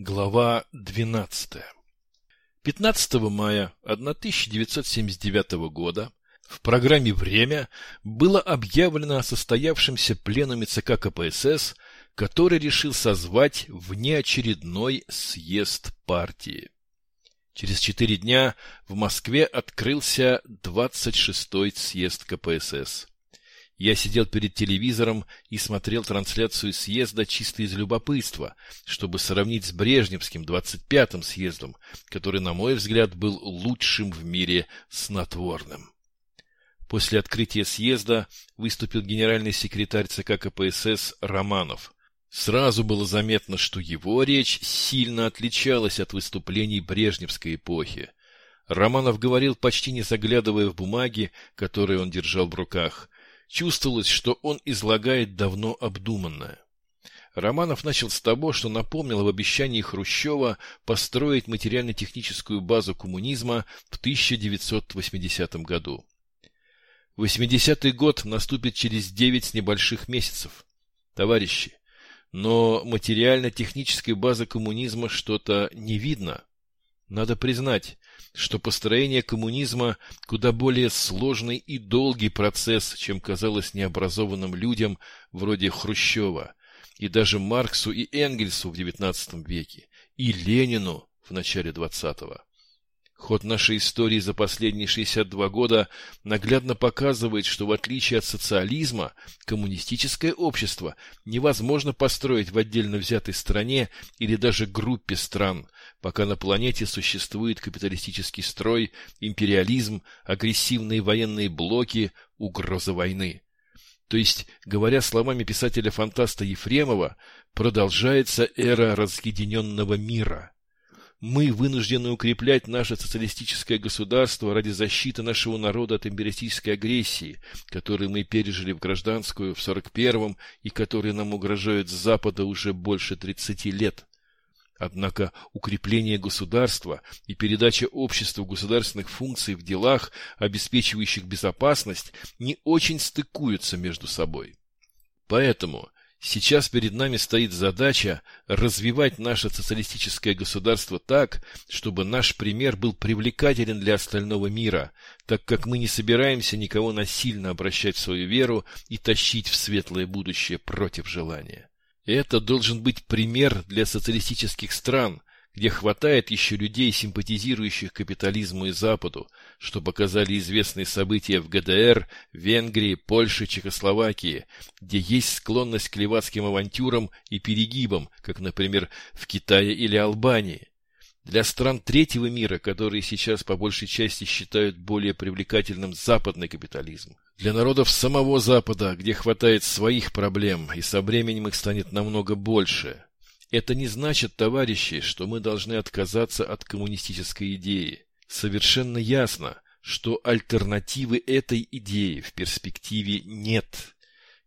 Глава 12. 15 мая 1979 года в программе «Время» было объявлено о состоявшемся пленуме ЦК КПСС, который решил созвать внеочередной съезд партии. Через четыре дня в Москве открылся 26-й съезд КПСС. Я сидел перед телевизором и смотрел трансляцию съезда чисто из любопытства, чтобы сравнить с Брежневским 25-м съездом, который, на мой взгляд, был лучшим в мире снотворным. После открытия съезда выступил генеральный секретарь ЦК КПСС Романов. Сразу было заметно, что его речь сильно отличалась от выступлений Брежневской эпохи. Романов говорил, почти не заглядывая в бумаги, которые он держал в руках – Чувствовалось, что он излагает давно обдуманное. Романов начал с того, что напомнил об обещании Хрущева построить материально-техническую базу коммунизма в 1980 году. 80-й год наступит через 9 с небольших месяцев. Товарищи, но материально-технической базы коммунизма что-то не видно. Надо признать, что построение коммунизма куда более сложный и долгий процесс, чем казалось необразованным людям вроде Хрущева, и даже Марксу и Энгельсу в XIX веке, и Ленину в начале XX. Ход нашей истории за последние 62 года наглядно показывает, что в отличие от социализма, коммунистическое общество невозможно построить в отдельно взятой стране или даже группе стран, пока на планете существует капиталистический строй, империализм, агрессивные военные блоки, угроза войны. То есть, говоря словами писателя-фантаста Ефремова, продолжается эра разъединенного мира – мы вынуждены укреплять наше социалистическое государство ради защиты нашего народа от империалистической агрессии, которую мы пережили в гражданскую в 41-м и которые нам угрожают с Запада уже больше 30 лет. Однако укрепление государства и передача обществу государственных функций в делах, обеспечивающих безопасность, не очень стыкуются между собой. Поэтому Сейчас перед нами стоит задача развивать наше социалистическое государство так, чтобы наш пример был привлекателен для остального мира, так как мы не собираемся никого насильно обращать в свою веру и тащить в светлое будущее против желания. Это должен быть пример для социалистических стран, где хватает еще людей, симпатизирующих капитализму и Западу, что показали известные события в ГДР, Венгрии, Польше, Чехословакии, где есть склонность к левацким авантюрам и перегибам, как, например, в Китае или Албании. Для стран третьего мира, которые сейчас по большей части считают более привлекательным западный капитализм. Для народов самого Запада, где хватает своих проблем, и со временем их станет намного больше – это не значит, товарищи, что мы должны отказаться от коммунистической идеи. Совершенно ясно, что альтернативы этой идеи в перспективе нет.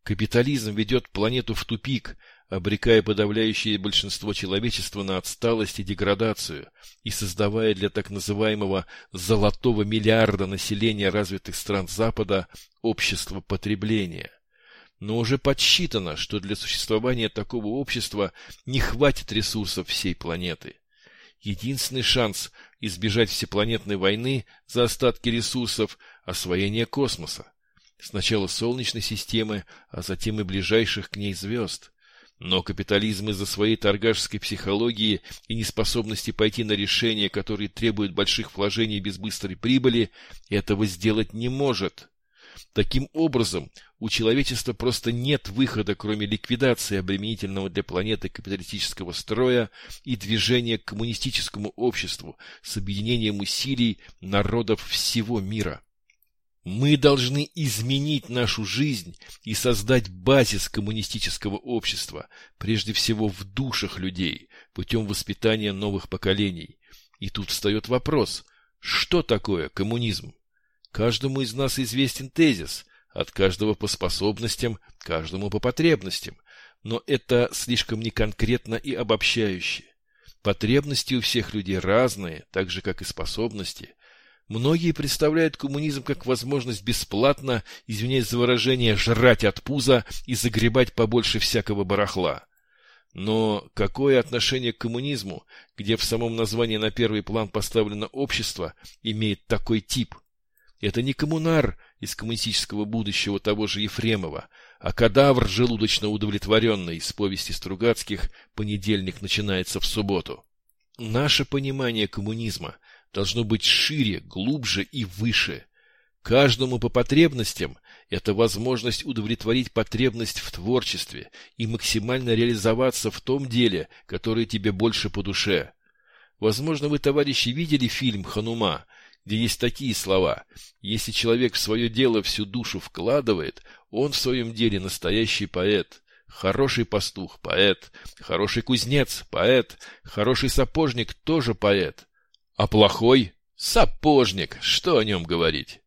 Капитализм ведет планету в тупик, обрекая подавляющее большинство человечества на отсталость и деградацию и создавая для так называемого «золотого миллиарда» населения развитых стран Запада общество потребления но уже подсчитано, что для существования такого общества не хватит ресурсов всей планеты. Единственный шанс избежать всепланетной войны за остатки ресурсов – освоение космоса. Сначала Солнечной системы, а затем и ближайших к ней звезд. Но капитализм из-за своей торгашской психологии и неспособности пойти на решения, которые требуют больших вложений без быстрой прибыли, этого сделать не может. Таким образом, у человечества просто нет выхода, кроме ликвидации обременительного для планеты капиталистического строя и движения к коммунистическому обществу с объединением усилий народов всего мира. Мы должны изменить нашу жизнь и создать базис коммунистического общества, прежде всего в душах людей, путем воспитания новых поколений. И тут встает вопрос, что такое коммунизм? Каждому из нас известен тезис «от каждого по способностям, каждому по потребностям», но это слишком неконкретно и обобщающе. Потребности у всех людей разные, так же, как и способности. Многие представляют коммунизм как возможность бесплатно, извиняюсь за выражение, жрать от пуза и загребать побольше всякого барахла. Но какое отношение к коммунизму, где в самом названии на первый план поставлено общество, имеет такой тип? Это не коммунар из коммунистического будущего того же Ефремова, а кадавр желудочно удовлетворенный из повести Стругацких «Понедельник начинается в субботу». Наше понимание коммунизма должно быть шире, глубже и выше. Каждому по потребностям – это возможность удовлетворить потребность в творчестве и максимально реализоваться в том деле, которое тебе больше по душе. Возможно, вы, товарищи, видели фильм «Ханума», где есть такие слова «Если человек в свое дело всю душу вкладывает, он в своем деле настоящий поэт». Хороший пастух – поэт, хороший кузнец – поэт, хороший сапожник – тоже поэт. А плохой – сапожник, что о нем говорить?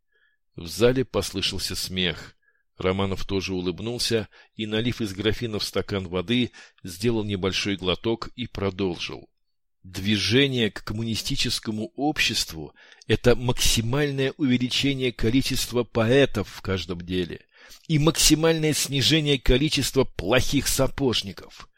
В зале послышался смех. Романов тоже улыбнулся и, налив из графина в стакан воды, сделал небольшой глоток и продолжил. Движение к коммунистическому обществу – это максимальное увеличение количества поэтов в каждом деле и максимальное снижение количества плохих сапожников.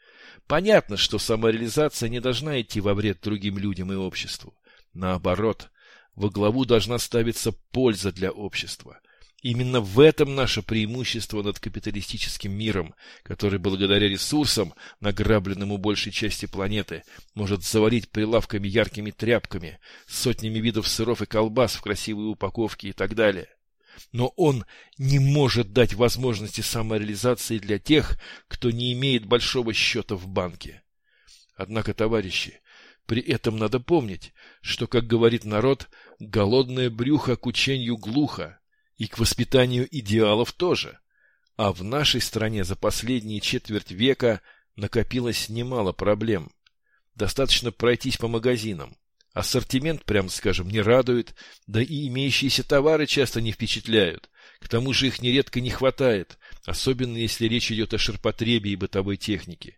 Понятно, что самореализация не должна идти во вред другим людям и обществу. Наоборот, во главу должна ставиться польза для общества. Именно в этом наше преимущество над капиталистическим миром, который благодаря ресурсам, награбленным у большей части планеты, может завалить прилавками яркими тряпками, сотнями видов сыров и колбас в красивой упаковке и так далее. Но он не может дать возможности самореализации для тех, кто не имеет большого счета в банке. Однако, товарищи, при этом надо помнить, что, как говорит народ, голодное брюхо к учению глухо, и к воспитанию идеалов тоже. А в нашей стране за последние четверть века накопилось немало проблем. Достаточно пройтись по магазинам. Ассортимент, прямо скажем, не радует, да и имеющиеся товары часто не впечатляют. К тому же их нередко не хватает, особенно если речь идет о ширпотребе и бытовой технике.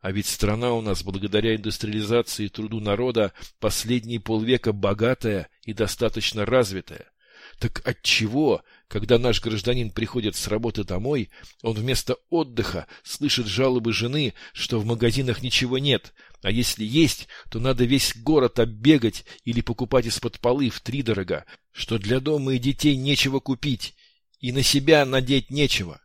А ведь страна у нас, благодаря индустриализации и труду народа, последние полвека богатая и достаточно развитая. Так отчего, когда наш гражданин приходит с работы домой, он вместо отдыха слышит жалобы жены, что в магазинах ничего нет, а если есть, то надо весь город оббегать или покупать из-под полы втридорога, что для дома и детей нечего купить, и на себя надеть нечего.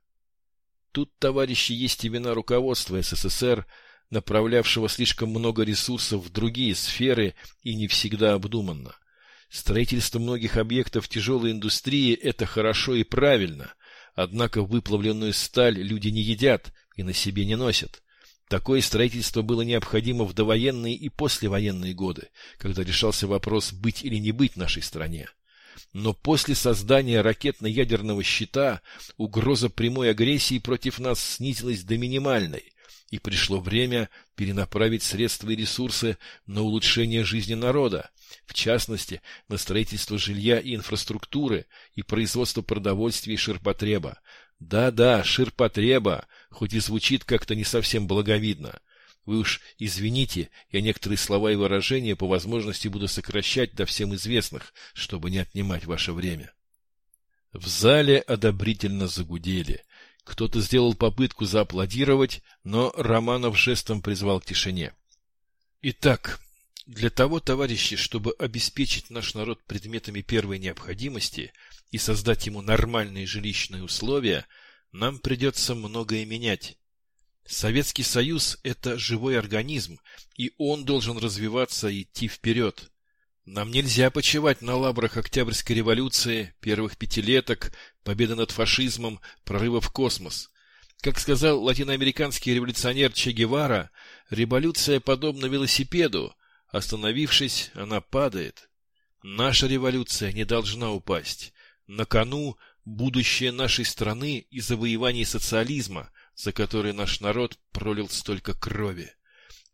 Тут, товарищи, есть и вина руководства СССР, направлявшего слишком много ресурсов в другие сферы и не всегда обдуманно. Строительство многих объектов тяжелой индустрии – это хорошо и правильно, однако выплавленную сталь люди не едят и на себе не носят. Такое строительство было необходимо в довоенные и послевоенные годы, когда решался вопрос быть или не быть нашей стране. Но после создания ракетно-ядерного щита угроза прямой агрессии против нас снизилась до минимальной, и пришло время перенаправить средства и ресурсы на улучшение жизни народа, в частности, на строительство жилья и инфраструктуры и производство продовольствия и ширпотреба. Да-да, ширпотреба, хоть и звучит как-то не совсем благовидно. Вы уж извините, я некоторые слова и выражения по возможности буду сокращать до всем известных, чтобы не отнимать ваше время. В зале одобрительно загудели. Кто-то сделал попытку зааплодировать, но Романов жестом призвал к тишине. Итак, для того, товарищи, чтобы обеспечить наш народ предметами первой необходимости и создать ему нормальные жилищные условия, нам придется многое менять. Советский Союз – это живой организм, и он должен развиваться и идти вперед. Нам нельзя почивать на лаврах Октябрьской революции, первых пятилеток, победы над фашизмом, прорыва в космос. Как сказал латиноамериканский революционер Че Гевара, революция подобна велосипеду. Остановившись, она падает. Наша революция не должна упасть. На кону будущее нашей страны и завоевание социализма, за который наш народ пролил столько крови.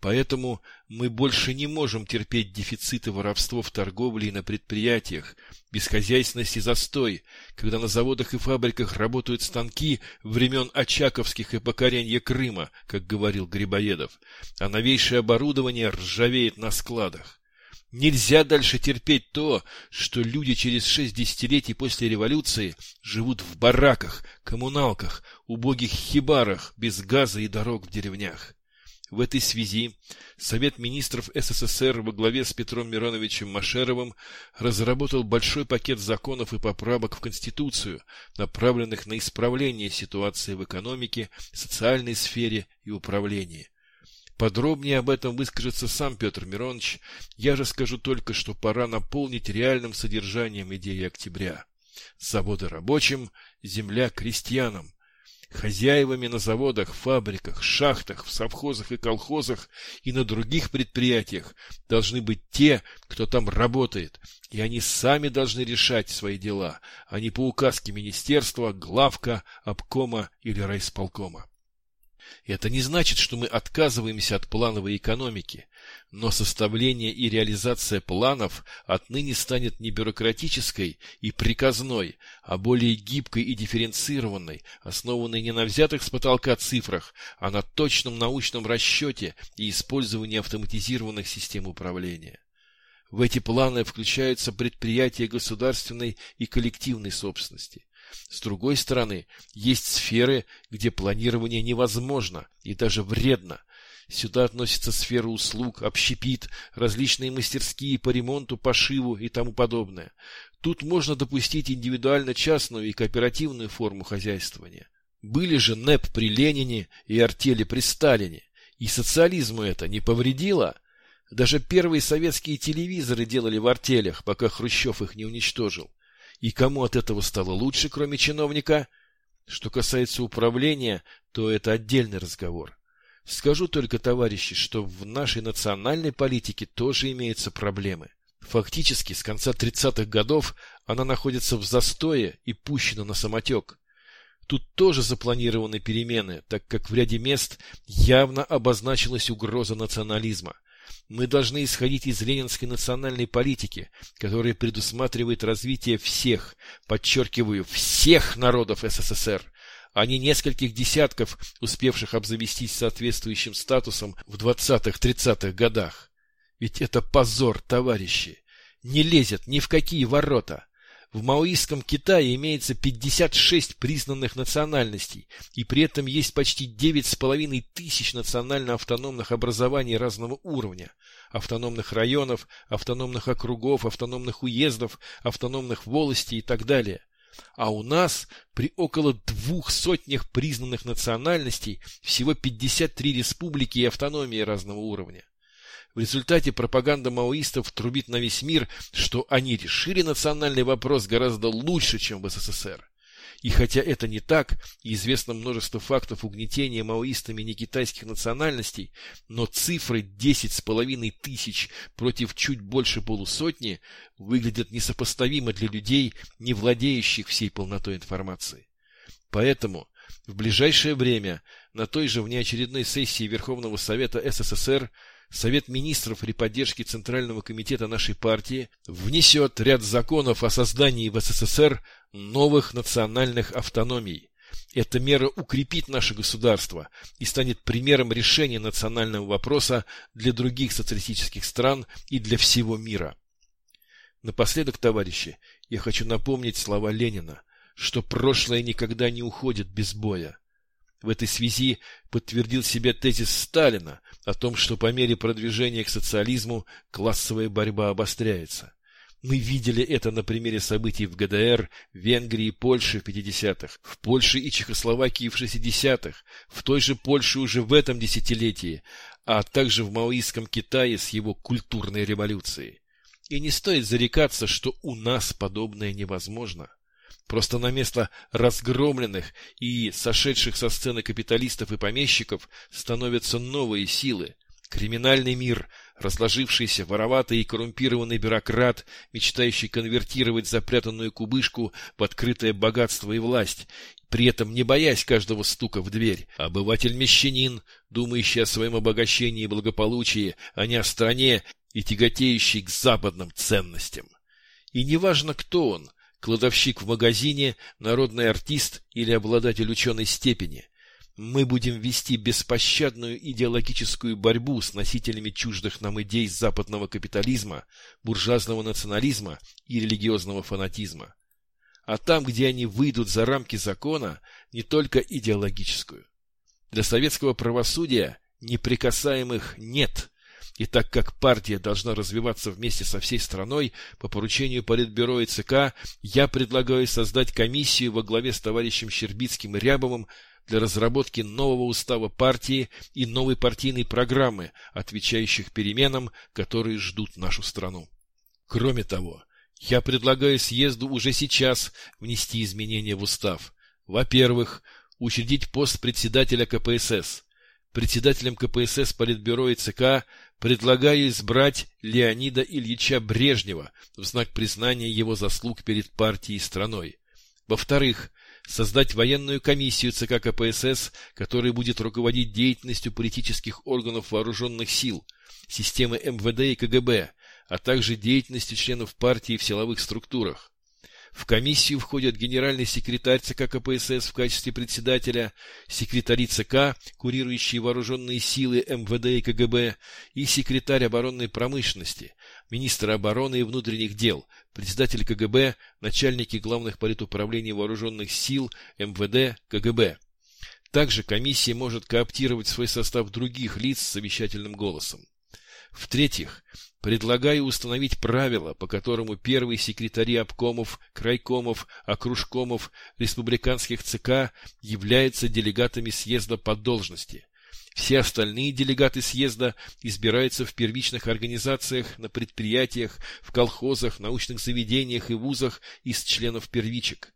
Поэтому мы больше не можем терпеть дефицит и воровство в торговле и на предприятиях, бесхозяйственность и застой, когда на заводах и фабриках работают станки времен Очаковских и покорения Крыма, как говорил Грибоедов, а новейшее оборудование ржавеет на складах. Нельзя дальше терпеть то, что люди через шесть десятилетий после революции живут в бараках, коммуналках, убогих хибарах, без газа и дорог в деревнях. В этой связи Совет министров СССР во главе с Петром Мироновичем Машеровым разработал большой пакет законов и поправок в Конституцию, направленных на исправление ситуации в экономике, социальной сфере и управлении. Подробнее об этом выскажется сам Петр Миронович, я же скажу только, что пора наполнить реальным содержанием идеи октября. Заводы рабочим, земля крестьянам, Хозяевами на заводах, фабриках, шахтах, в совхозах и колхозах и на других предприятиях должны быть те, кто там работает, и они сами должны решать свои дела, а не по указке министерства, главка, обкома или райсполкома. Это не значит, что мы отказываемся от плановой экономики, но составление и реализация планов отныне станет не бюрократической и приказной, а более гибкой и дифференцированной, основанной не на взятых с потолка цифрах, а на точном научном расчете и использовании автоматизированных систем управления. В эти планы включаются предприятия государственной и коллективной собственности. С другой стороны, есть сферы, где планирование невозможно и даже вредно. Сюда относятся сферы услуг, общепит, различные мастерские по ремонту, пошиву и тому подобное. Тут можно допустить индивидуально частную и кооперативную форму хозяйствования. Были же НЭП при Ленине и артели при Сталине. И социализму это не повредило. Даже первые советские телевизоры делали в артелях, пока Хрущев их не уничтожил. И кому от этого стало лучше, кроме чиновника? Что касается управления, то это отдельный разговор. Скажу только, товарищи, что в нашей национальной политике тоже имеются проблемы. Фактически, с конца 30-х годов она находится в застое и пущена на самотек. Тут тоже запланированы перемены, так как в ряде мест явно обозначилась угроза национализма – мы должны исходить из ленинской национальной политики, которая предусматривает развитие всех, подчеркиваю, всех народов СССР, а не нескольких десятков, успевших обзавестись соответствующим статусом в 20-30-х годах. Ведь это позор, товарищи! Не лезет ни в какие ворота! В маоистском Китае имеется 56 признанных национальностей, и при этом есть почти 9,5 тысяч национально-автономных образований разного уровня, автономных районов, автономных округов, автономных уездов, автономных волостей и так далее. А у нас при около двух сотнях признанных национальностей всего 53 республики и автономии разного уровня. В результате пропаганда маоистов трубит на весь мир, что они решили национальный вопрос гораздо лучше, чем в СССР. И хотя это не так, известно множество фактов угнетения маоистами некитайских национальностей, но цифры десять с половиной тысяч против чуть больше полусотни выглядят несопоставимо для людей, не владеющих всей полнотой информации. Поэтому в ближайшее время на той же внеочередной сессии Верховного Совета СССР Совет министров при поддержке Центрального комитета нашей партии внесет ряд законов о создании в СССР новых национальных автономий. Эта мера укрепит наше государство и станет примером решения национального вопроса для других социалистических стран и для всего мира. Напоследок, товарищи, я хочу напомнить слова Ленина, что прошлое никогда не уходит без боя. В этой связи подтвердил себя тезис Сталина о том, что по мере продвижения к социализму классовая борьба обостряется. Мы видели это на примере событий в ГДР, Венгрии и Польше в 50-х, в Польше и Чехословакии в 60-х, в той же Польше уже в этом десятилетии, а также в маоистском Китае с его культурной революцией. И не стоит зарекаться, что у нас подобное невозможно. Просто на место разгромленных и сошедших со сцены капиталистов и помещиков становятся новые силы. Криминальный мир, разложившийся, вороватый и коррумпированный бюрократ, мечтающий конвертировать запрятанную кубышку в открытое богатство и власть, при этом не боясь каждого стука в дверь. Обыватель-мещанин, думающий о своем обогащении и благополучии, а не о стране и тяготеющий к западным ценностям. И неважно, кто он, кладовщик в магазине, народный артист или обладатель ученой степени. Мы будем вести беспощадную идеологическую борьбу с носителями чуждых нам идей западного капитализма, буржуазного национализма и религиозного фанатизма. А там, где они выйдут за рамки закона, не только идеологическую. Для советского правосудия Неприкасаемых нет. И так как партия должна развиваться вместе со всей страной, по поручению Политбюро и ЦК, я предлагаю создать комиссию во главе с товарищем Щербицким и Рябовым для разработки нового устава партии и новой партийной программы, отвечающих переменам, которые ждут нашу страну. Кроме того, я предлагаю съезду уже сейчас внести изменения в устав. Во-первых, учредить пост председателя КПСС. Председателем КПСС Политбюро и ЦК предлагаю избрать Леонида Ильича Брежнева в знак признания его заслуг перед партией и страной. Во-вторых, создать военную комиссию ЦК КПСС, которая будет руководить деятельностью политических органов вооруженных сил, системы МВД и КГБ, а также деятельностью членов партии в силовых структурах. В комиссию входят генеральный секретарь ЦК КПСС в качестве председателя, секретари ЦК, курирующие вооруженные силы МВД и КГБ, и секретарь оборонной промышленности, министр обороны и внутренних дел, председатель КГБ, начальники главных политуправлений вооруженных сил МВД, КГБ. Также комиссия может кооптировать свой состав других лиц с совещательным голосом. В-третьих, предлагаю установить правила, по которому первые секретари обкомов, крайкомов, окружкомов, республиканских ЦК являются делегатами съезда по должности. Все остальные делегаты съезда избираются в первичных организациях, на предприятиях, в колхозах, научных заведениях и вузах из членов первичек.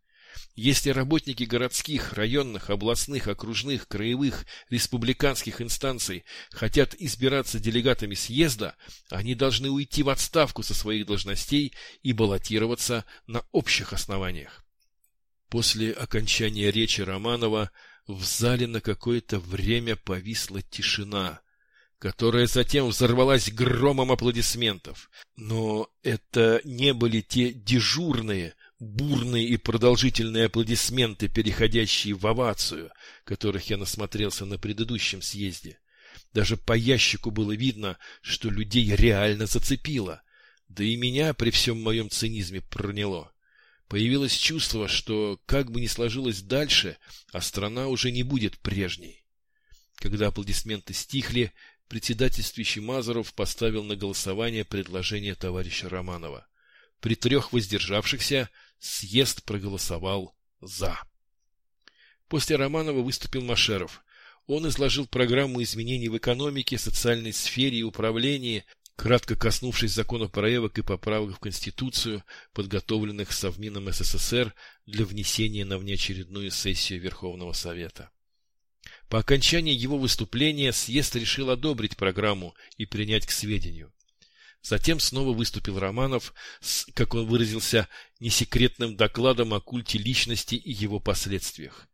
Если работники городских, районных, областных, окружных, краевых, республиканских инстанций хотят избираться делегатами съезда, они должны уйти в отставку со своих должностей и баллотироваться на общих основаниях. После окончания речи Романова в зале на какое-то время повисла тишина, которая затем взорвалась громом аплодисментов. Но это не были те дежурные, бурные и продолжительные аплодисменты, переходящие в овацию, которых я насмотрелся на предыдущем съезде. Даже по ящику было видно, что людей реально зацепило. Да и меня при всем моем цинизме проняло. Появилось чувство, что, как бы ни сложилось дальше, а страна уже не будет прежней. Когда аплодисменты стихли, председательствующий Мазаров поставил на голосование предложение товарища Романова. При трех воздержавшихся съезд проголосовал «за». После Романова выступил Машеров. Он изложил программу изменений в экономике, социальной сфере и управлении, кратко коснувшись законопроектов и поправок в Конституцию, подготовленных Совмином СССР для внесения на внеочередную сессию Верховного Совета. По окончании его выступления съезд решил одобрить программу и принять к сведению. Затем снова выступил Романов с, как он выразился, несекретным докладом о культе личности и его последствиях.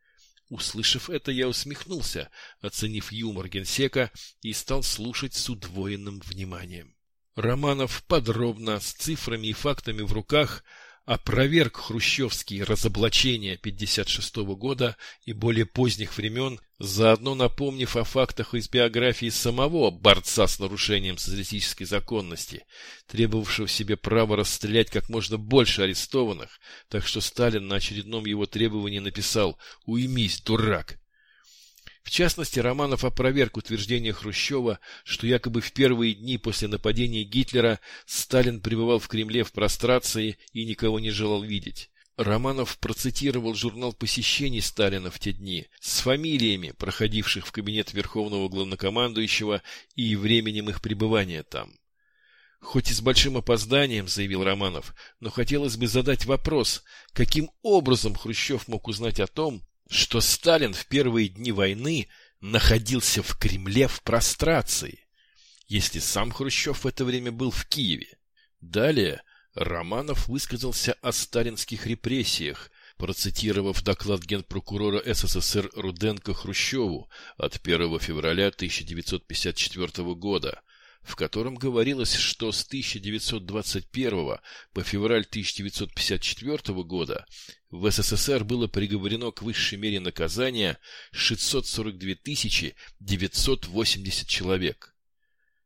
Услышав это, я усмехнулся, оценив юмор генсека, и стал слушать с удвоенным вниманием. Романов подробно, с цифрами и фактами в руках, опроверг хрущевские разоблачения 1956 года и более поздних времен, заодно напомнив о фактах из биографии самого борца с нарушением социалистической законности, требовавшего себе права расстрелять как можно больше арестованных, так что Сталин на очередном его требовании написал «Уймись, дурак!» В частности, Романов опроверг утверждение Хрущева, что якобы в первые дни после нападения Гитлера Сталин пребывал в Кремле в прострации и никого не желал видеть. Романов процитировал журнал посещений Сталина в те дни с фамилиями, проходивших в кабинет Верховного Главнокомандующего и временем их пребывания там. Хоть и с большим опозданием, заявил Романов, но хотелось бы задать вопрос, каким образом Хрущев мог узнать о том, что Сталин в первые дни войны находился в Кремле в прострации, если сам Хрущев в это время был в Киеве. Далее Романов высказался о сталинских репрессиях, процитировав доклад генпрокурора СССР Руденко Хрущеву от 1 февраля 1954 года, в котором говорилось, что с 1921 по февраль 1954 года в СССР было приговорено к высшей мере наказания 642 980 человек.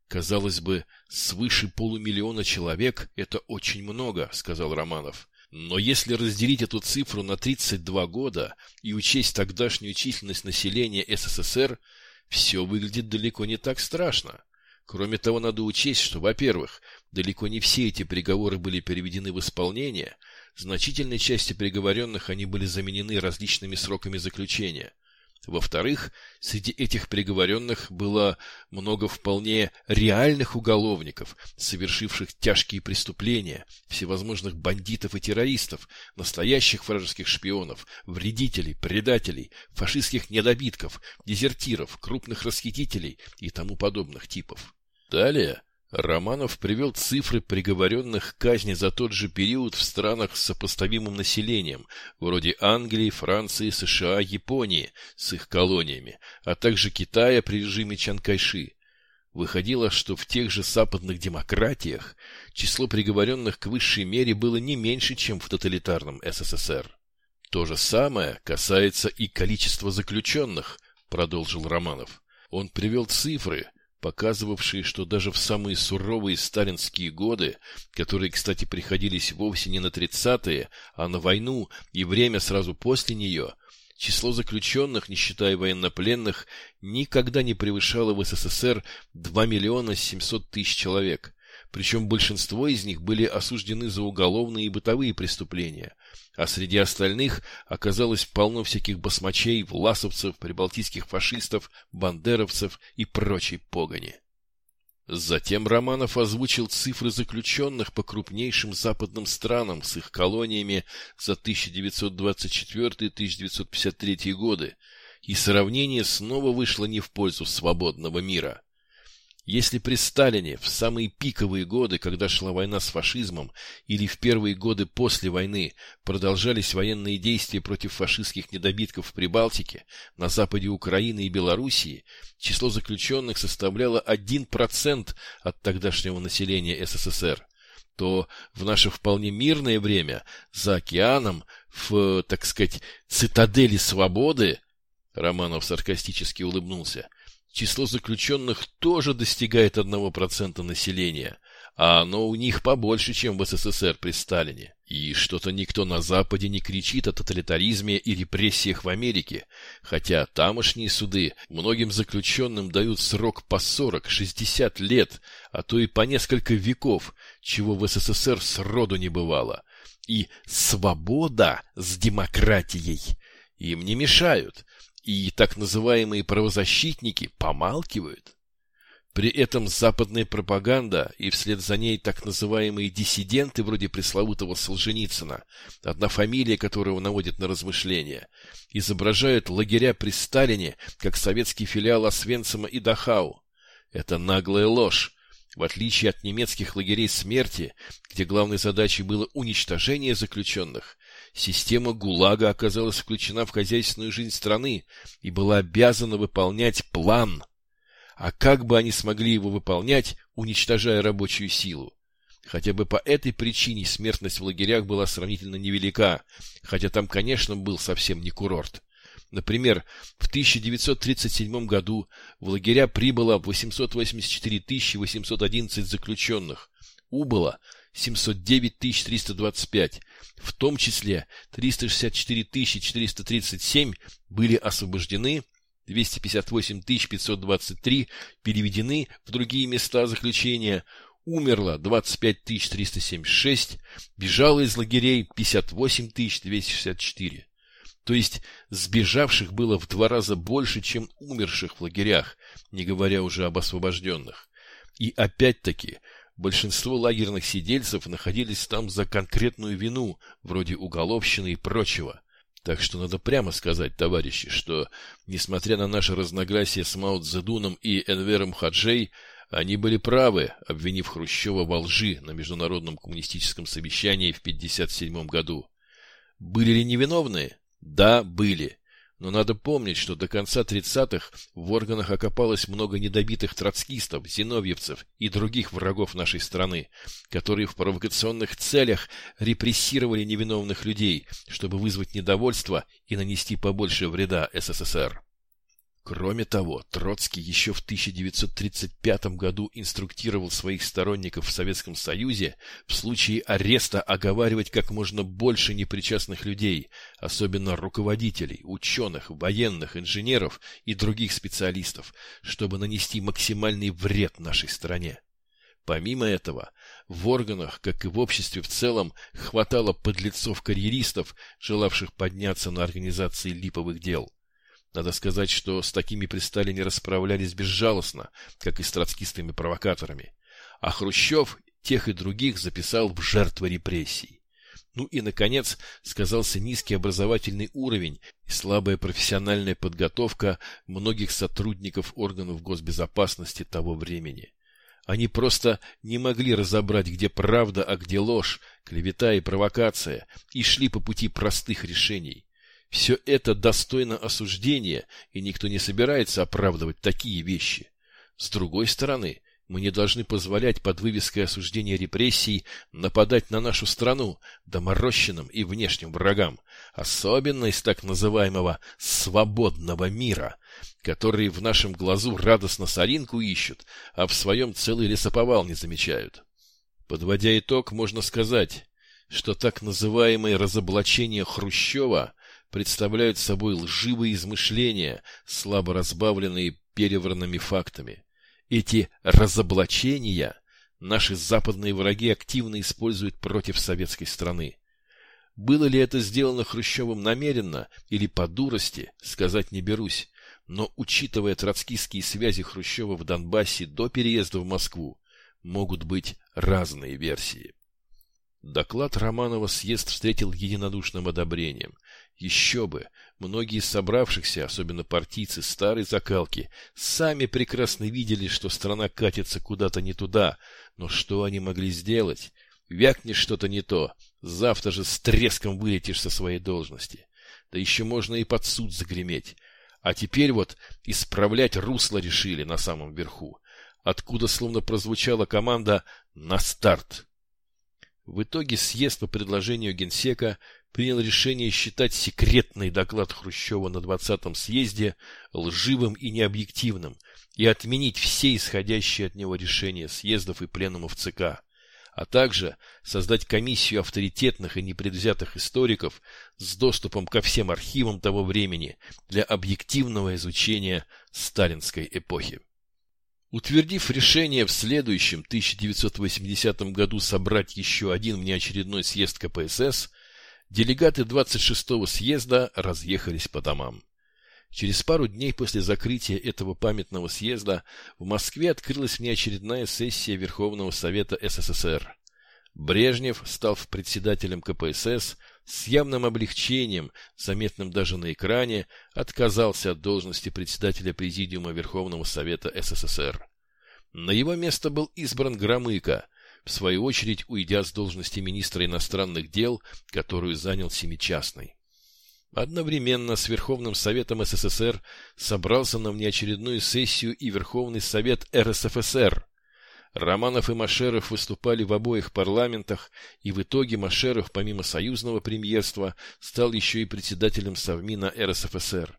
Казалось бы, свыше полумиллиона человек – это очень много, сказал Романов. Но если разделить эту цифру на 32 года и учесть тогдашнюю численность населения СССР – все выглядит далеко не так страшно. Кроме того, надо учесть, что, во-первых, далеко не все эти приговоры были переведены в исполнение, значительной части приговоренных они были заменены различными сроками заключения – во-вторых, среди этих приговоренных было много вполне реальных уголовников, совершивших тяжкие преступления, всевозможных бандитов и террористов, настоящих вражеских шпионов, вредителей, предателей, фашистских недобитков, дезертиров, крупных расхитителей и тому подобных типов. Далее Романов привел цифры приговоренных к казни за тот же период в странах с сопоставимым населением, вроде Англии, Франции, США, Японии с их колониями, а также Китая при режиме Чанкайши. Выходило, что в тех же западных демократиях число приговоренных к высшей мере было не меньше, чем в тоталитарном СССР. То же самое касается и количества заключенных, продолжил Романов. Он привел цифры, показывавшие, что даже в самые суровые сталинские годы, которые, кстати, приходились вовсе не на 30-е, а на войну и время сразу после нее, число заключенных, не считая военнопленных, никогда не превышало в СССР 2 миллиона 700 тысяч человек. Причем большинство из них были осуждены за уголовные и бытовые преступления, а среди остальных оказалось полно всяких басмачей, власовцев, прибалтийских фашистов, бандеровцев и прочей погони. Затем Романов озвучил цифры заключенных по крупнейшим западным странам с их колониями за 1924-1953 годы, и сравнение снова вышло не в пользу свободного мира. Если при Сталине в самые пиковые годы, когда шла война с фашизмом, или в первые годы после войны продолжались военные действия против фашистских недобитков в Прибалтике, на западе Украины и Белоруссии, число заключенных составляло 1% от тогдашнего населения СССР, то в наше вполне мирное время за океаном, в, так сказать, цитадели свободы, Романов саркастически улыбнулся, число заключенных тоже достигает 1% населения, а оно у них побольше, чем в СССР при Сталине. И что-то никто на Западе не кричит о тоталитаризме и репрессиях в Америке, хотя тамошние суды многим заключенным дают срок по 40-60 лет, а то и по несколько веков, чего в СССР сроду не бывало. И свобода с демократией им не мешают, и так называемые правозащитники помалкивают. При этом западная пропаганда и вслед за ней так называемые диссиденты вроде пресловутого Солженицына, одна фамилия которого наводит на размышления, изображают лагеря при Сталине как советский филиал Освенцима и Дахау. Это наглая ложь. В отличие от немецких лагерей смерти, где главной задачей было уничтожение заключенных, Система ГУЛАГа оказалась включена в хозяйственную жизнь страны и была обязана выполнять план. А как бы они смогли его выполнять, уничтожая рабочую силу? Хотя бы по этой причине смертность в лагерях была сравнительно невелика, хотя там, конечно, был совсем не курорт. Например, в 1937 году в лагеря прибыло 884 811 заключенных, убыло 709 325, в том числе 364 437 были освобождены, 258 523 переведены в другие места заключения, умерло 25 376, бежало из лагерей 58 264. То есть сбежавших было в два раза больше, чем умерших в лагерях, не говоря уже об освобожденных. И опять-таки, Большинство лагерных сидельцев находились там за конкретную вину, вроде уголовщины и прочего. Так что надо прямо сказать, товарищи, что, несмотря на наше разногласие с Мао Цзэдуном и Энвером Хаджей, они были правы, обвинив Хрущева во лжи на Международном коммунистическом совещании в 1957 году. Были ли невиновные? Да, были. Но надо помнить, что до конца 30-х в органах окопалось много недобитых троцкистов, зиновьевцев и других врагов нашей страны, которые в провокационных целях репрессировали невиновных людей, чтобы вызвать недовольство и нанести побольше вреда СССР. Кроме того, Троцкий еще в 1935 году инструктировал своих сторонников в Советском Союзе в случае ареста оговаривать как можно больше непричастных людей, особенно руководителей, ученых, военных, инженеров и других специалистов, чтобы нанести максимальный вред нашей стране. Помимо этого, в органах, как и в обществе в целом, хватало подлецов-карьеристов, желавших подняться на организации липовых дел. Надо сказать, что с такими при Сталине расправлялись безжалостно, как и с троцкистами-провокаторами. А Хрущев тех и других записал в жертвы репрессий. Ну и, наконец, сказался низкий образовательный уровень и слабая профессиональная подготовка многих сотрудников органов госбезопасности того времени. Они просто не могли разобрать, где правда, а где ложь, клевета и провокация, и шли по пути простых решений. Все это достойно осуждения, и никто не собирается оправдывать такие вещи. С другой стороны, мы не должны позволять под вывеской осуждения репрессий нападать на нашу страну, доморощенным и внешним врагам, особенно из так называемого «свободного мира», которые в нашем глазу радостно соринку ищут, а в своем целый лесоповал не замечают. Подводя итог, можно сказать, что так называемое разоблачение Хрущева – представляют собой лживые измышления, слабо разбавленные перевранными фактами. Эти разоблачения наши западные враги активно используют против советской страны. Было ли это сделано Хрущевым намеренно или по дурости, сказать не берусь, но, учитывая троцкистские связи Хрущева в Донбассе до переезда в Москву, могут быть разные версии. Доклад Романова съезд встретил единодушным одобрением. Еще бы! Многие из собравшихся, особенно партийцы старой закалки, сами прекрасно видели, что страна катится куда-то не туда. Но что они могли сделать? Вякнешь что-то не то, завтра же с треском вылетишь со своей должности. Да еще можно и под суд загреметь. А теперь вот исправлять русло решили на самом верху, откуда словно прозвучала команда «на старт». В итоге съезд по предложению генсека принял решение считать секретный доклад Хрущева на 20-м съезде лживым и необъективным и отменить все исходящие от него решения съездов и пленумов ЦК, а также создать комиссию авторитетных и непредвзятых историков с доступом ко всем архивам того времени для объективного изучения сталинской эпохи. Утвердив решение в следующем 1980 году собрать еще один внеочередной съезд КПСС, Делегаты 26-го съезда разъехались по домам. Через пару дней после закрытия этого памятного съезда в Москве открылась внеочередная сессия Верховного Совета СССР. Брежнев, став председателем КПСС, с явным облегчением, заметным даже на экране, отказался от должности председателя Президиума Верховного Совета СССР. На его место был избран Громыко, в свою очередь уйдя с должности министра иностранных дел, которую занял Семичастный. Одновременно с Верховным Советом СССР собрался на внеочередную сессию и Верховный Совет РСФСР. Романов и Машеров выступали в обоих парламентах, и в итоге Машеров, помимо союзного премьерства, стал еще и председателем Совмина РСФСР.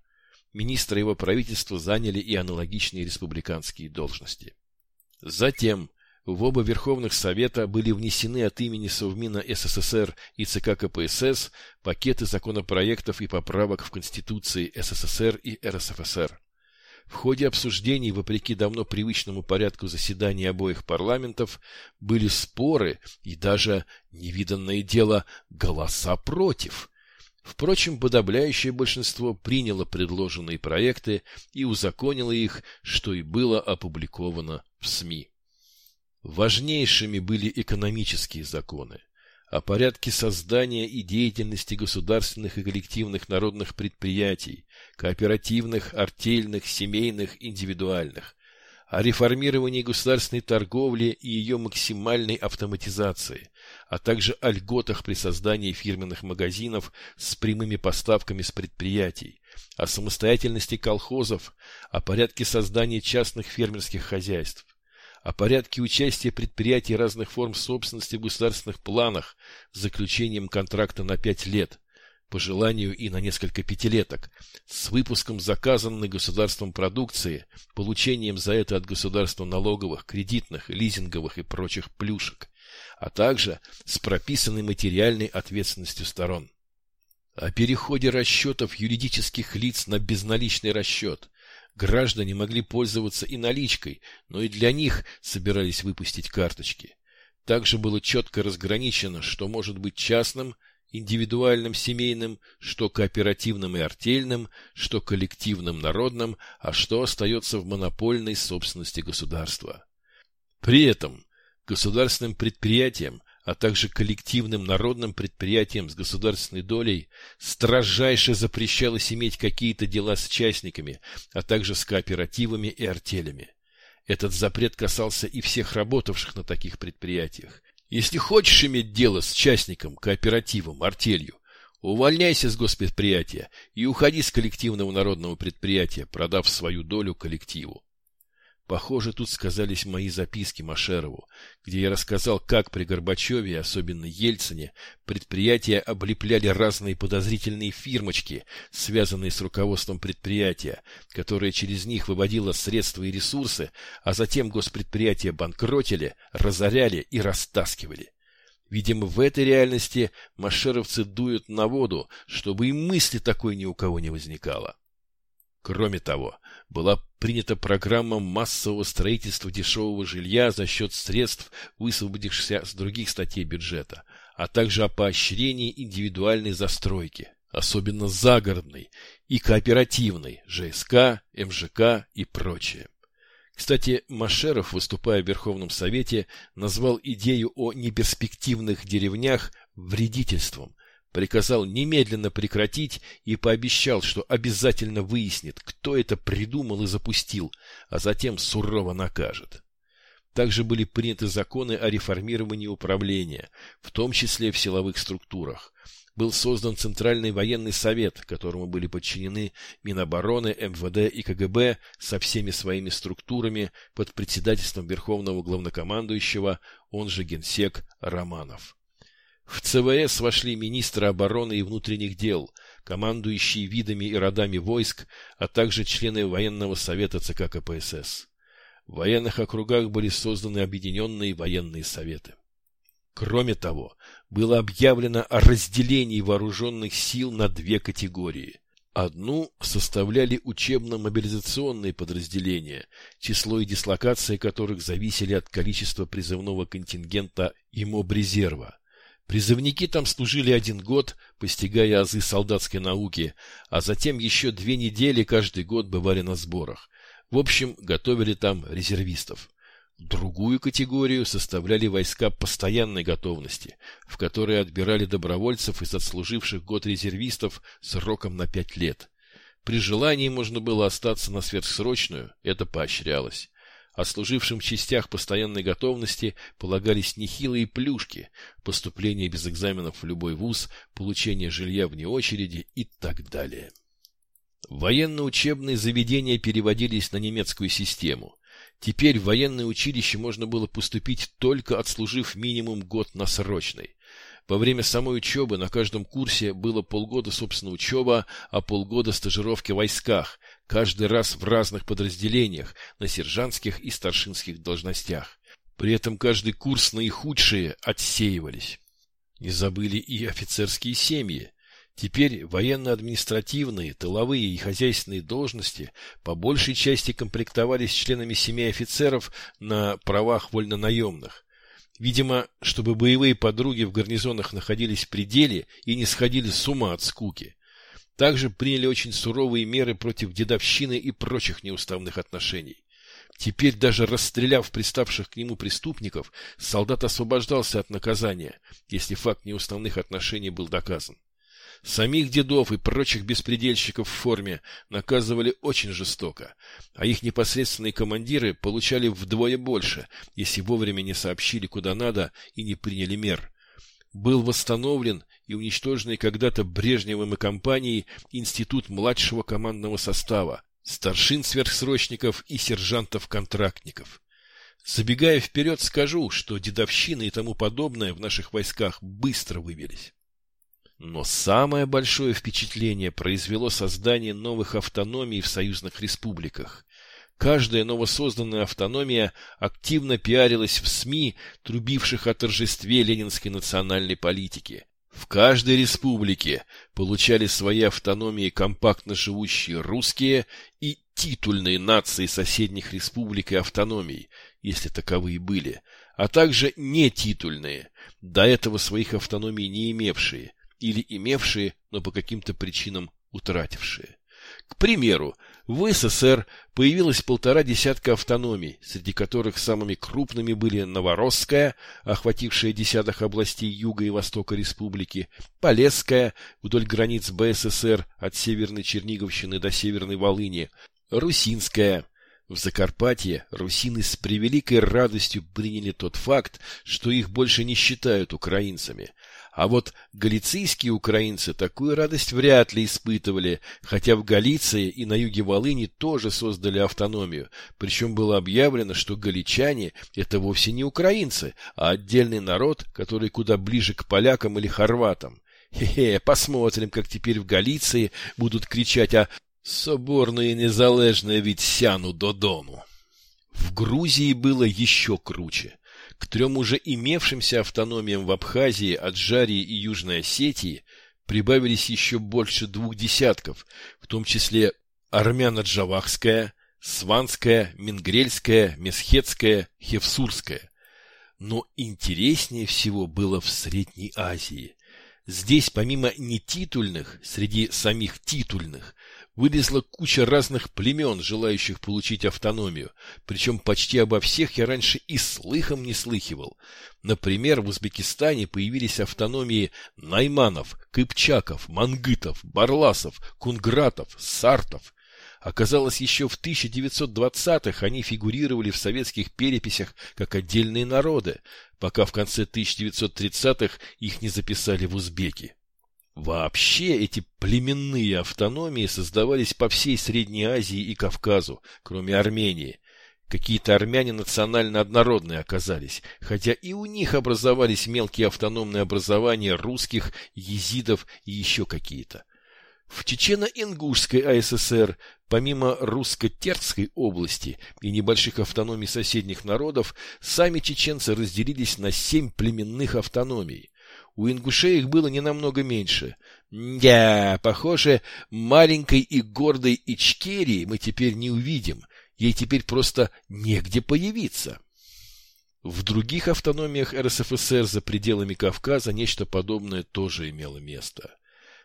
Министры его правительства заняли и аналогичные республиканские должности. Затем в оба Верховных Совета были внесены от имени Совмина СССР и ЦК КПСС пакеты законопроектов и поправок в Конституции СССР и РСФСР. В ходе обсуждений, вопреки давно привычному порядку заседаний обоих парламентов, были споры и даже, невиданное дело, голоса против. Впрочем, подавляющее большинство приняло предложенные проекты и узаконило их, что и было опубликовано в СМИ. Важнейшими были экономические законы о порядке создания и деятельности государственных и коллективных народных предприятий, кооперативных, артельных, семейных, индивидуальных, о реформировании государственной торговли и ее максимальной автоматизации, а также о льготах при создании фирменных магазинов с прямыми поставками с предприятий, о самостоятельности колхозов, о порядке создания частных фермерских хозяйств, о порядке участия предприятий разных форм собственности в государственных планах с заключением контракта на пять лет, по желанию и на несколько пятилеток, с выпуском заказанной государством продукции, получением за это от государства налоговых, кредитных, лизинговых и прочих плюшек, а также с прописанной материальной ответственностью сторон. О переходе расчетов юридических лиц на безналичный расчет граждане могли пользоваться и наличкой, но и для них собирались выпустить карточки. Также было четко разграничено, что может быть частным, индивидуальным семейным, что кооперативным и артельным, что коллективным народным, а что остается в монопольной собственности государства. При этом государственным предприятиям а также коллективным народным предприятиям с государственной долей строжайше запрещалось иметь какие-то дела с частниками, а также с кооперативами и артелями. Этот запрет касался и всех работавших на таких предприятиях. Если хочешь иметь дело с частником, кооперативом, артелью, увольняйся с госпредприятия и уходи с коллективного народного предприятия, продав свою долю коллективу. Похоже, тут сказались мои записки Машерову, где я рассказал, как при Горбачеве, особенно Ельцине, предприятия облепляли разные подозрительные фирмочки, связанные с руководством предприятия, которое через них выводило средства и ресурсы, а затем госпредприятия банкротили, разоряли и растаскивали. Видимо, в этой реальности машеровцы дуют на воду, чтобы и мысли такой ни у кого не возникало. Кроме того, была принята программа массового строительства дешевого жилья за счет средств, высвободившихся с других статей бюджета, а также о поощрении индивидуальной застройки, особенно загородной и кооперативной, ЖСК, МЖК и прочее. Кстати, Машеров, выступая в Верховном Совете, назвал идею о неперспективных деревнях вредительством, приказал немедленно прекратить и пообещал, что обязательно выяснит, кто это придумал и запустил, а затем сурово накажет. Также были приняты законы о реформировании управления, в том числе в силовых структурах. Был создан Центральный военный совет, которому были подчинены Минобороны, МВД и КГБ со всеми своими структурами под председательством Верховного главнокомандующего, он же генсек Романов. В ЦВС вошли министры обороны и внутренних дел, командующие видами и родами войск, а также члены военного совета ЦК КПСС. В военных округах были созданы объединенные военные советы. Кроме того, было объявлено о разделении вооруженных сил на две категории. Одну составляли учебно-мобилизационные подразделения, число и дислокация которых зависели от количества призывного контингента и мобрезерва. Призывники там служили один год, постигая азы солдатской науки, а затем еще две недели каждый год бывали на сборах. В общем, готовили там резервистов. Другую категорию составляли войска постоянной готовности, в которые отбирали добровольцев из отслуживших год резервистов сроком на пять лет. При желании можно было остаться на сверхсрочную, это поощрялось. Отслужившим в частях постоянной готовности полагались нехилые плюшки, поступление без экзаменов в любой вуз, получение жилья вне очереди и так далее. Военно-учебные заведения переводились на немецкую систему. Теперь в военное училище можно было поступить только отслужив минимум год на срочной. Во время самой учебы на каждом курсе было полгода, собственно, учеба, а полгода стажировки в войсках, каждый раз в разных подразделениях, на сержантских и старшинских должностях. При этом каждый курс наихудшие отсеивались. Не забыли и офицерские семьи. Теперь военно-административные, тыловые и хозяйственные должности по большей части комплектовались членами семей офицеров на правах вольнонаемных. Видимо, чтобы боевые подруги в гарнизонах находились в пределе и не сходили с ума от скуки. Также приняли очень суровые меры против дедовщины и прочих неуставных отношений. Теперь, даже расстреляв приставших к нему преступников, солдат освобождался от наказания, если факт неуставных отношений был доказан. Самих дедов и прочих беспредельщиков в форме наказывали очень жестоко, а их непосредственные командиры получали вдвое больше, если вовремя не сообщили куда надо и не приняли мер. Был восстановлен и уничтоженный когда-то Брежневым и компанией институт младшего командного состава, старшин-сверхсрочников и сержантов-контрактников. Забегая вперед, скажу, что дедовщина и тому подобное в наших войсках быстро вывелись. Но самое большое впечатление произвело создание новых автономий в союзных республиках. Каждая новосозданная автономия активно пиарилась в СМИ, трубивших о торжестве ленинской национальной политики. В каждой республике получали свои автономии компактно живущие русские и титульные нации соседних республик и автономий, если таковые были, а также нетитульные, до этого своих автономий не имевшие, или имевшие, но по каким-то причинам утратившие. К примеру, в СССР появилось полтора десятка автономий, среди которых самыми крупными были Новоросская, охватившая десяток областей юга и востока республики, Полесская, вдоль границ БССР от Северной Черниговщины до Северной Волыни, Русинская. В Закарпатье русины с превеликой радостью приняли тот факт, что их больше не считают украинцами – а вот галицийские украинцы такую радость вряд ли испытывали, хотя в Галиции и на юге Волыни тоже создали автономию, причем было объявлено, что галичане – это вовсе не украинцы, а отдельный народ, который куда ближе к полякам или хорватам. Хе-хе, посмотрим, как теперь в Галиции будут кричать о «соборное и незалежное від сяну додому». В Грузии было еще круче – к трем уже имевшимся автономиям в Абхазии, Аджарии и Южной Осетии прибавились еще больше двух десятков, в том числе армяно-джавахская, сванская, мингрельская, месхетская, хевсурская. Но интереснее всего было в Средней Азии. Здесь, помимо нетитульных, среди самих титульных, вылезла куча разных племен, желающих получить автономию, причем почти обо всех я раньше и слыхом не слыхивал. Например, в Узбекистане появились автономии найманов, кыпчаков, мангытов, барласов, кунгратов, сартов. Оказалось, еще в 1920-х они фигурировали в советских переписях как отдельные народы, пока в конце 1930-х их не записали в узбеки. Вообще эти племенные автономии создавались по всей Средней Азии и Кавказу, кроме Армении. Какие-то армяне национально однородные оказались, хотя и у них образовались мелкие автономные образования русских, езидов и еще какие-то. В Чечено-Ингушской АССР, помимо русско-терской области и небольших автономий соседних народов, сами чеченцы разделились на семь племенных автономий. У ингушей их было не намного меньше. Да, похоже, маленькой и гордой Ичкерии мы теперь не увидим. Ей теперь просто негде появиться. В других автономиях РСФСР за пределами Кавказа нечто подобное тоже имело место.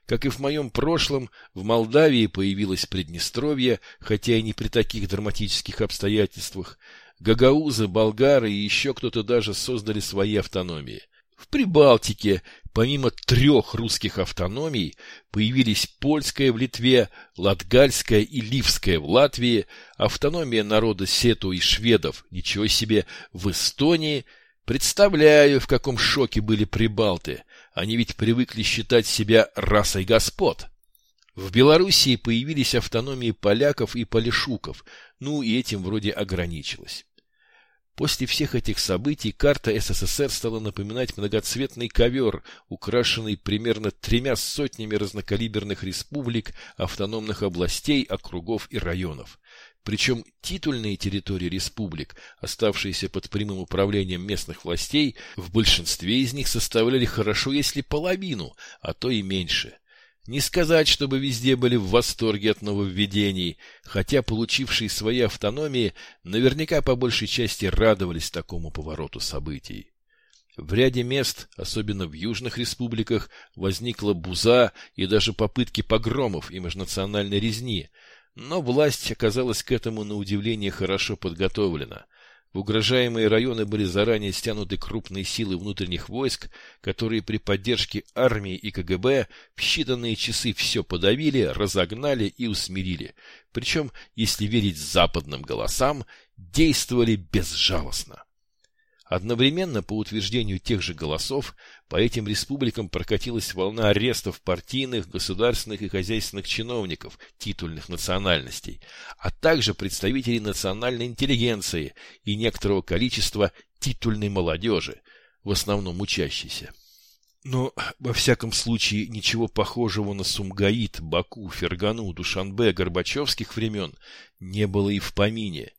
Как и в моем прошлом, в Молдавии появилось Приднестровье, хотя и не при таких драматических обстоятельствах. Гагаузы, болгары и еще кто-то даже создали свои автономии. В Прибалтике, помимо трех русских автономий, появились польская в Литве, латгальская и ливская в Латвии, автономия народа сету и шведов, ничего себе, в Эстонии. Представляю, в каком шоке были прибалты. Они ведь привыкли считать себя расой господ. В Белоруссии появились автономии поляков и полишуков, ну и этим вроде ограничилось. После всех этих событий карта СССР стала напоминать многоцветный ковер, украшенный примерно тремя сотнями разнокалиберных республик, автономных областей, округов и районов. Причем титульные территории республик, оставшиеся под прямым управлением местных властей, в большинстве из них составляли хорошо, если половину, а то и меньше. Не сказать, чтобы везде были в восторге от нововведений, хотя получившие свои автономии наверняка по большей части радовались такому повороту событий. В ряде мест, особенно в южных республиках, возникла буза и даже попытки погромов и межнациональной резни, но власть оказалась к этому на удивление хорошо подготовлена – в угрожаемые районы были заранее стянуты крупные силы внутренних войск, которые при поддержке армии и КГБ в считанные часы все подавили, разогнали и усмирили. Причем, если верить западным голосам, действовали безжалостно. Одновременно, по утверждению тех же голосов, по этим республикам прокатилась волна арестов партийных, государственных и хозяйственных чиновников титульных национальностей, а также представителей национальной интеллигенции и некоторого количества титульной молодежи, в основном учащейся. Но, во всяком случае, ничего похожего на Сумгаит, Баку, Фергану, Душанбе, Горбачевских времен не было и в помине.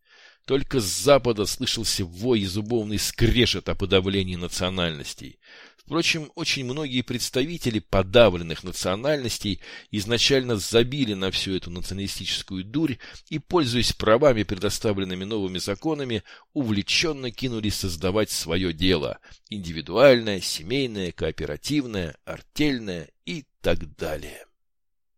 Только с запада слышался вой и зубовный скрежет о подавлении национальностей. Впрочем, очень многие представители подавленных национальностей изначально забили на всю эту националистическую дурь и, пользуясь правами, предоставленными новыми законами, увлеченно кинулись создавать свое дело – индивидуальное, семейное, кооперативное, артельное и так далее.